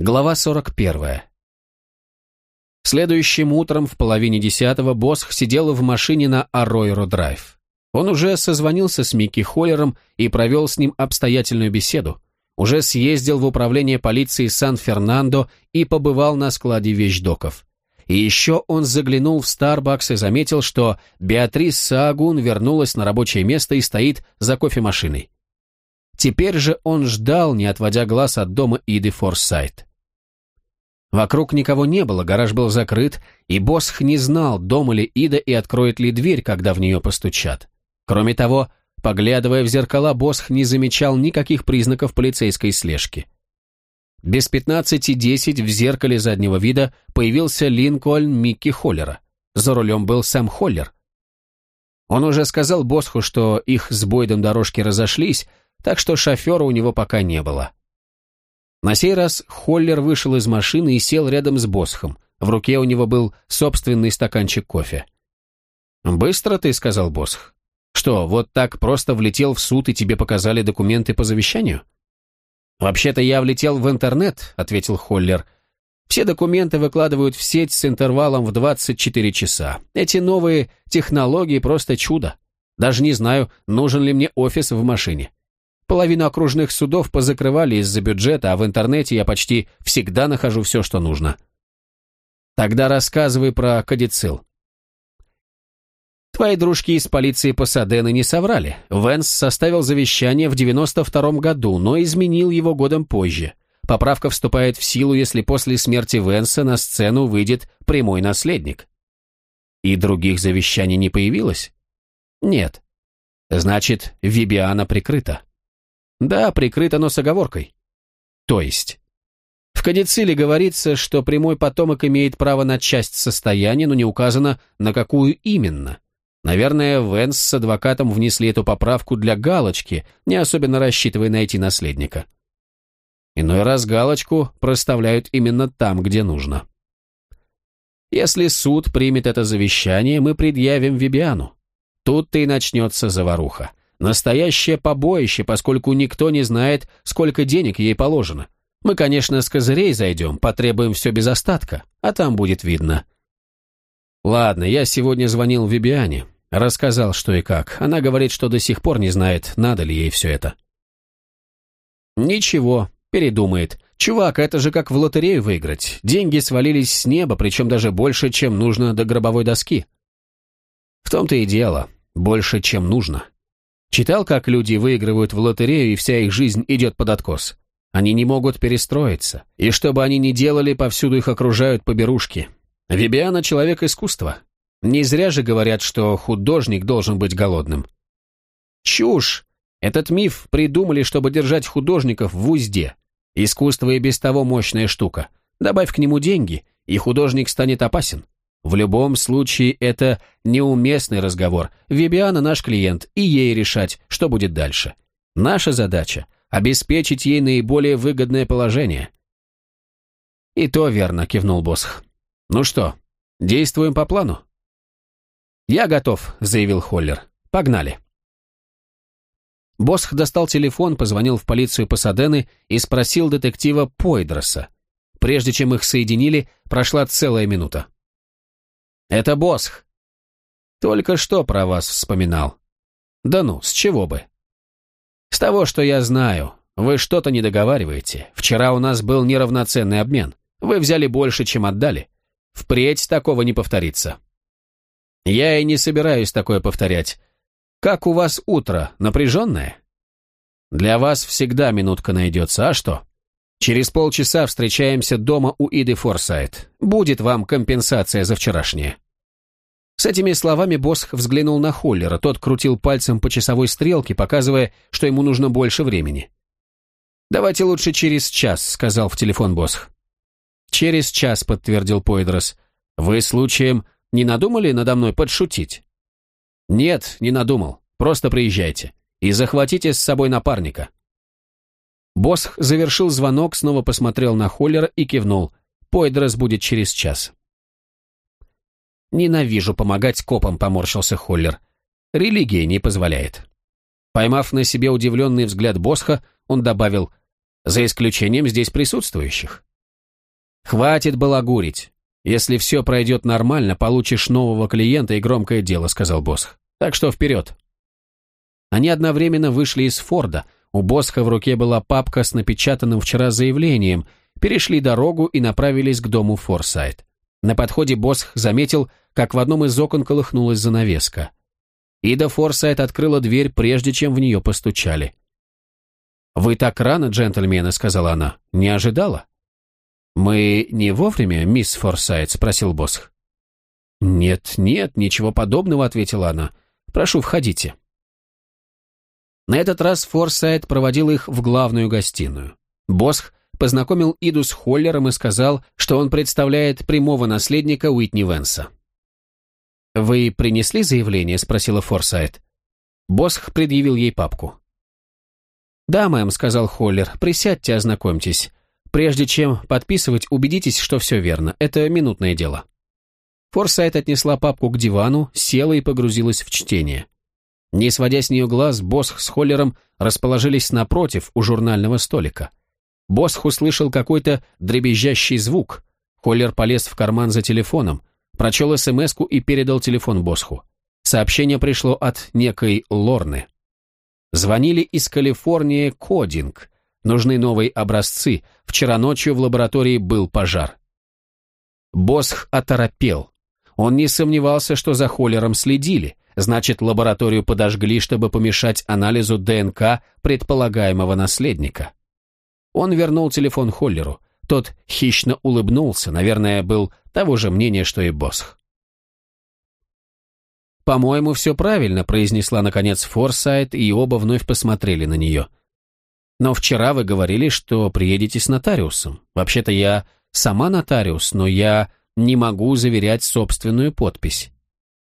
Глава 41. Следующим утром в половине десятого Босх сидел в машине на Арройро-драйв. Он уже созвонился с Микки Холлером и провел с ним обстоятельную беседу, уже съездил в управление полиции Сан-Фернандо и побывал на складе вещдоков. И еще он заглянул в Starbucks и заметил, что Беатрис Саагун вернулась на рабочее место и стоит за кофемашиной. Теперь же он ждал, не отводя глаз от дома Иды Форсайт. Вокруг никого не было, гараж был закрыт, и Босх не знал, дома ли Ида и откроет ли дверь, когда в нее постучат. Кроме того, поглядывая в зеркала, Босх не замечал никаких признаков полицейской слежки. Без пятнадцати десять в зеркале заднего вида появился Линкольн Микки Холлера. За рулем был сам Холлер. Он уже сказал Босху, что их с Бойдом дорожки разошлись, так что шофера у него пока не было. На сей раз Холлер вышел из машины и сел рядом с Босхом. В руке у него был собственный стаканчик кофе. «Быстро ты», — сказал Босх. «Что, вот так просто влетел в суд и тебе показали документы по завещанию?» «Вообще-то я влетел в интернет», — ответил Холлер. «Все документы выкладывают в сеть с интервалом в 24 часа. Эти новые технологии просто чудо. Даже не знаю, нужен ли мне офис в машине. Половину окружных судов позакрывали из-за бюджета, а в интернете я почти всегда нахожу все, что нужно. Тогда рассказывай про кадицил. Твои дружки из полиции Пасадены не соврали. Венс составил завещание в 92-м году, но изменил его годом позже. Поправка вступает в силу, если после смерти Венса на сцену выйдет прямой наследник. И других завещаний не появилось? Нет. Значит, Вибиана прикрыта. Да, прикрыто, но с оговоркой. То есть? В кадициле говорится, что прямой потомок имеет право на часть состояния, но не указано, на какую именно. Наверное, Венс с адвокатом внесли эту поправку для галочки, не особенно рассчитывая найти наследника. Иной раз галочку проставляют именно там, где нужно. Если суд примет это завещание, мы предъявим Вибиану. Тут-то и начнется заваруха. Настоящее побоище, поскольку никто не знает, сколько денег ей положено. Мы, конечно, с козырей зайдем, потребуем все без остатка, а там будет видно. Ладно, я сегодня звонил Вибиане, рассказал, что и как. Она говорит, что до сих пор не знает, надо ли ей все это. Ничего, передумает. Чувак, это же как в лотерею выиграть. Деньги свалились с неба, причем даже больше, чем нужно до гробовой доски. В том-то и дело, больше, чем нужно. Читал, как люди выигрывают в лотерею, и вся их жизнь идет под откос. Они не могут перестроиться, и что бы они ни делали, повсюду их окружают поберушки. Вибиана — человек искусства. Не зря же говорят, что художник должен быть голодным. Чушь! Этот миф придумали, чтобы держать художников в узде. Искусство и без того мощная штука. Добавь к нему деньги, и художник станет опасен. В любом случае, это неуместный разговор. Вибиана наш клиент, и ей решать, что будет дальше. Наша задача – обеспечить ей наиболее выгодное положение. И то верно, кивнул Босх. Ну что, действуем по плану? Я готов, заявил Холлер. Погнали. Босх достал телефон, позвонил в полицию Пасадены и спросил детектива Пойдроса. Прежде чем их соединили, прошла целая минута. «Это Босх». «Только что про вас вспоминал». «Да ну, с чего бы?» «С того, что я знаю. Вы что-то не договариваете. Вчера у нас был неравноценный обмен. Вы взяли больше, чем отдали. Впредь такого не повторится». «Я и не собираюсь такое повторять. Как у вас утро? Напряженное?» «Для вас всегда минутка найдется, а что?» Через полчаса встречаемся дома у Иды Форсайт. Будет вам компенсация за вчерашнее». С этими словами Босх взглянул на Холлера. Тот крутил пальцем по часовой стрелке, показывая, что ему нужно больше времени. «Давайте лучше через час», — сказал в телефон Босх. «Через час», — подтвердил Пойдрос. «Вы, случаем, не надумали надо мной подшутить?» «Нет, не надумал. Просто приезжайте. И захватите с собой напарника». Босх завершил звонок, снова посмотрел на Холлера и кивнул. Пойдрос будет через час. «Ненавижу помогать копам», — поморщился Холлер. «Религия не позволяет». Поймав на себе удивленный взгляд Босха, он добавил, «За исключением здесь присутствующих. «Хватит балагурить. Если все пройдет нормально, получишь нового клиента и громкое дело», — сказал Босх. «Так что вперед». Они одновременно вышли из Форда. У Босха в руке была папка с напечатанным вчера заявлением, перешли дорогу и направились к дому Форсайт. На подходе Босх заметил, как в одном из окон колыхнулась занавеска. Ида Форсайт открыла дверь, прежде чем в нее постучали. «Вы так рано, джентльмены», — сказала она. «Не ожидала?» «Мы не вовремя, мисс Форсайт?» — спросил Босх. «Нет, нет, ничего подобного», — ответила она. «Прошу, входите». На этот раз Форсайт проводил их в главную гостиную. Босх познакомил Иду с Холлером и сказал, что он представляет прямого наследника Уитни Венса. «Вы принесли заявление?» — спросила Форсайт. Босх предъявил ей папку. «Да, мэм», — сказал Холлер, — «присядьте, ознакомьтесь. Прежде чем подписывать, убедитесь, что все верно. Это минутное дело». Форсайт отнесла папку к дивану, села и погрузилась в чтение. Не сводя с нее глаз, Босх с Холлером расположились напротив, у журнального столика. Босх услышал какой-то дребезжащий звук. Холлер полез в карман за телефоном, прочел смс и передал телефон Босху. Сообщение пришло от некой Лорны. Звонили из Калифорнии Кодинг. Нужны новые образцы. Вчера ночью в лаборатории был пожар. Босх оторопел. Он не сомневался, что за Холлером следили. Значит, лабораторию подожгли, чтобы помешать анализу ДНК предполагаемого наследника. Он вернул телефон Холлеру. Тот хищно улыбнулся, наверное, был того же мнения, что и Босх. «По-моему, все правильно», — произнесла, наконец, Форсайт, и оба вновь посмотрели на нее. «Но вчера вы говорили, что приедете с нотариусом. Вообще-то я сама нотариус, но я не могу заверять собственную подпись».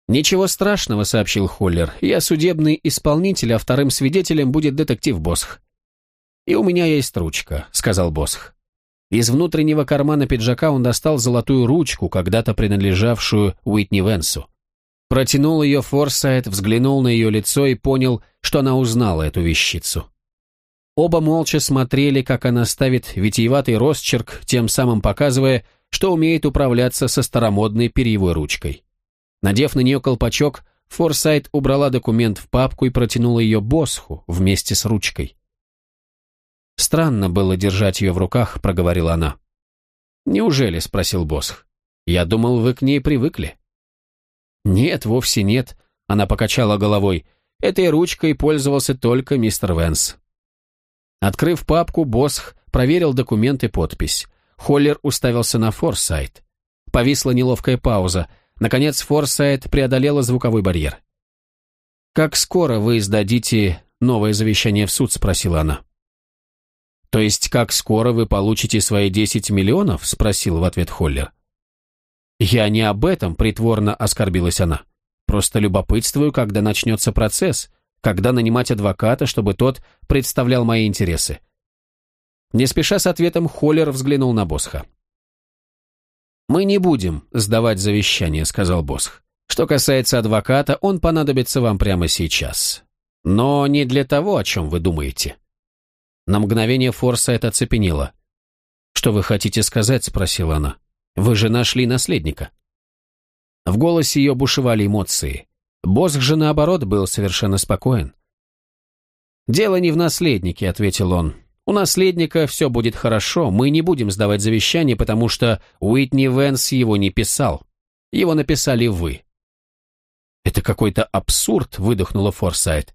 «Ничего страшного», — сообщил Холлер. «Я судебный исполнитель, а вторым свидетелем будет детектив Босх». «И у меня есть ручка», — сказал Босх. Из внутреннего кармана пиджака он достал золотую ручку, когда-то принадлежавшую Уитни Венсу. Протянул ее Форсайт, взглянул на ее лицо и понял, что она узнала эту вещицу. Оба молча смотрели, как она ставит витиеватый росчерк, тем самым показывая, что умеет управляться со старомодной перьевой ручкой. Надев на нее колпачок, Форсайт убрала документ в папку и протянула ее Босху вместе с ручкой. «Странно было держать ее в руках», — проговорила она. «Неужели?» — спросил Босх. «Я думал, вы к ней привыкли». «Нет, вовсе нет», — она покачала головой. «Этой ручкой пользовался только мистер Венс». Открыв папку, Босх проверил документ и подпись. Холлер уставился на Форсайт. Повисла неловкая пауза. Наконец Форсайт преодолела звуковой барьер. «Как скоро вы сдадите новое завещание в суд?» — спросила она. «То есть как скоро вы получите свои 10 миллионов?» — спросил в ответ Холлер. «Я не об этом», — притворно оскорбилась она. «Просто любопытствую, когда начнется процесс, когда нанимать адвоката, чтобы тот представлял мои интересы». Не спеша с ответом, Холлер взглянул на Босха. «Мы не будем сдавать завещание», — сказал Босх. «Что касается адвоката, он понадобится вам прямо сейчас. Но не для того, о чем вы думаете». На мгновение Форса это оцепенело. «Что вы хотите сказать?» — спросила она. Вы же нашли наследника». В голосе ее бушевали эмоции. Босх же, наоборот, был совершенно спокоен. «Дело не в наследнике», — ответил он. «У наследника все будет хорошо, мы не будем сдавать завещание, потому что Уитни Венс его не писал. Его написали вы». «Это какой-то абсурд», — выдохнула Форсайт.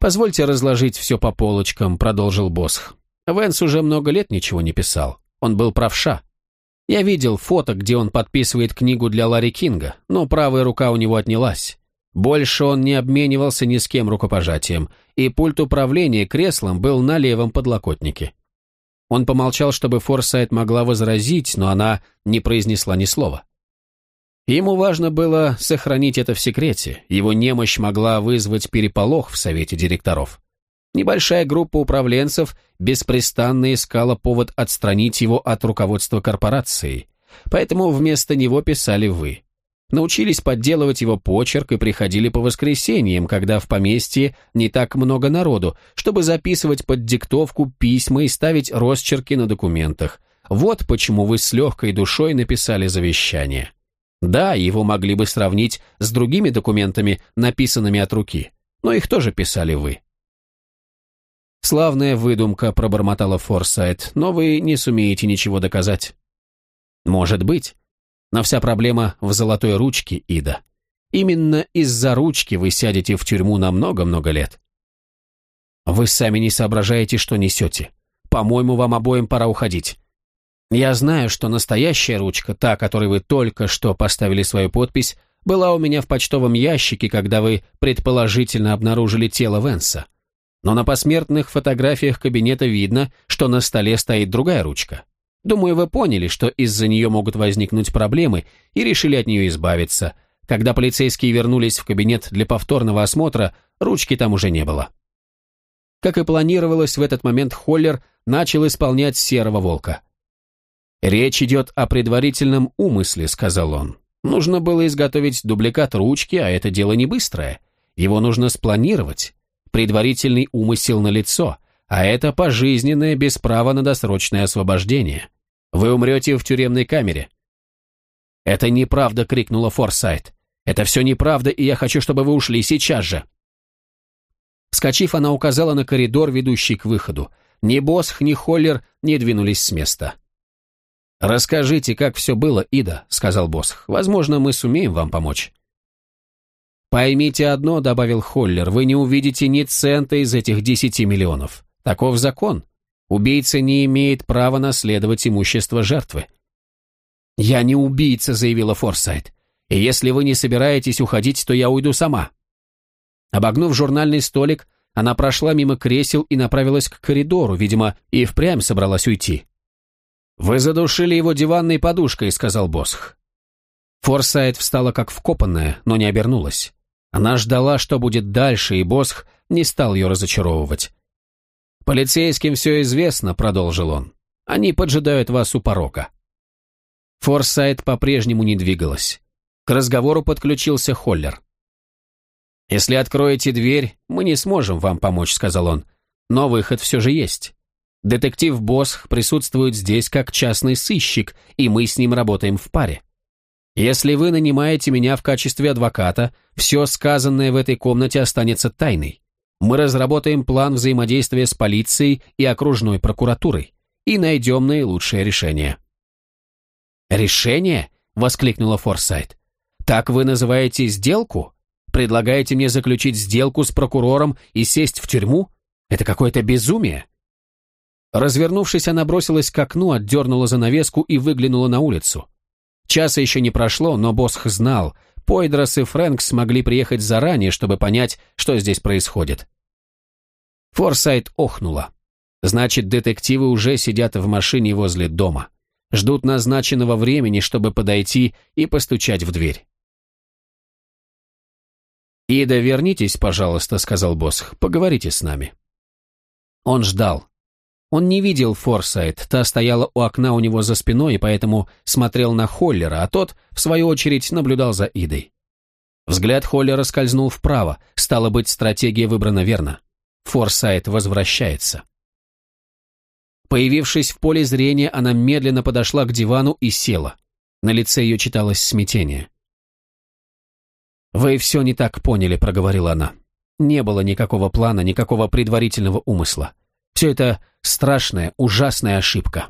«Позвольте разложить все по полочкам», — продолжил Босх. «Венс уже много лет ничего не писал. Он был правша. Я видел фото, где он подписывает книгу для Ларри Кинга, но правая рука у него отнялась. Больше он не обменивался ни с кем рукопожатием, и пульт управления креслом был на левом подлокотнике. Он помолчал, чтобы Форсайт могла возразить, но она не произнесла ни слова. Ему важно было сохранить это в секрете, его немощь могла вызвать переполох в совете директоров. Небольшая группа управленцев беспрестанно искала повод отстранить его от руководства корпорации, поэтому вместо него писали «вы». Научились подделывать его почерк и приходили по воскресеньям, когда в поместье не так много народу, чтобы записывать под диктовку письма и ставить росчерки на документах. Вот почему вы с легкой душой написали завещание. Да, его могли бы сравнить с другими документами, написанными от руки, но их тоже писали вы. Славная выдумка, пробормотала Форсайт, но вы не сумеете ничего доказать. Может быть. Но вся проблема в золотой ручке, Ида. Именно из-за ручки вы сядете в тюрьму на много-много лет. Вы сами не соображаете, что несете. По-моему, вам обоим пора уходить. Я знаю, что настоящая ручка, та, которой вы только что поставили свою подпись, была у меня в почтовом ящике, когда вы предположительно обнаружили тело Венса. Но на посмертных фотографиях кабинета видно, что на столе стоит другая ручка. Думаю, вы поняли, что из-за нее могут возникнуть проблемы и решили от нее избавиться. Когда полицейские вернулись в кабинет для повторного осмотра, ручки там уже не было. Как и планировалось, в этот момент Холлер начал исполнять серого волка. «Речь идет о предварительном умысле», — сказал он. «Нужно было изготовить дубликат ручки, а это дело не быстрое. Его нужно спланировать. Предварительный умысел на лицо, а это пожизненное без права на досрочное освобождение. Вы умрете в тюремной камере». «Это неправда!» — крикнула Форсайт. «Это все неправда, и я хочу, чтобы вы ушли сейчас же!» Вскочив, она указала на коридор, ведущий к выходу. Ни Босх, ни Холлер не двинулись с места. «Расскажите, как все было, Ида», — сказал Босх. «Возможно, мы сумеем вам помочь». «Поймите одно», — добавил Холлер, — «вы не увидите ни цента из этих десяти миллионов. Таков закон. Убийца не имеет права наследовать имущество жертвы». «Я не убийца», — заявила Форсайт. «И если вы не собираетесь уходить, то я уйду сама». Обогнув журнальный столик, она прошла мимо кресел и направилась к коридору, видимо, и впрямь собралась уйти. «Вы задушили его диванной подушкой», — сказал Босх. Форсайт встала как вкопанная, но не обернулась. Она ждала, что будет дальше, и Босх не стал ее разочаровывать. «Полицейским все известно», — продолжил он. «Они поджидают вас у порога». Форсайт по-прежнему не двигалась. К разговору подключился Холлер. «Если откроете дверь, мы не сможем вам помочь», — сказал он. «Но выход все же есть. Детектив Босх присутствует здесь как частный сыщик, и мы с ним работаем в паре. Если вы нанимаете меня в качестве адвоката, все сказанное в этой комнате останется тайной. Мы разработаем план взаимодействия с полицией и окружной прокуратурой и найдем наилучшее решение». «Решение?» — воскликнула Форсайт. «Так вы называете сделку? Предлагаете мне заключить сделку с прокурором и сесть в тюрьму? Это какое-то безумие!» Развернувшись, она бросилась к окну, отдернула занавеску и выглянула на улицу. Часа еще не прошло, но Босх знал, Пойдрос и Фрэнк смогли приехать заранее, чтобы понять, что здесь происходит. Форсайт охнула. Значит, детективы уже сидят в машине возле дома. Ждут назначенного времени, чтобы подойти и постучать в дверь. «Ида, вернитесь, пожалуйста», — сказал Босх. «Поговорите с нами». Он ждал. Он не видел Форсайт, та стояла у окна у него за спиной, и поэтому смотрел на Холлера, а тот, в свою очередь, наблюдал за Идой. Взгляд Холлера скользнул вправо, стало быть, стратегия выбрана верно. Форсайт возвращается. Появившись в поле зрения, она медленно подошла к дивану и села. На лице ее читалось смятение. «Вы все не так поняли», — проговорила она. «Не было никакого плана, никакого предварительного умысла. Все это страшная, ужасная ошибка.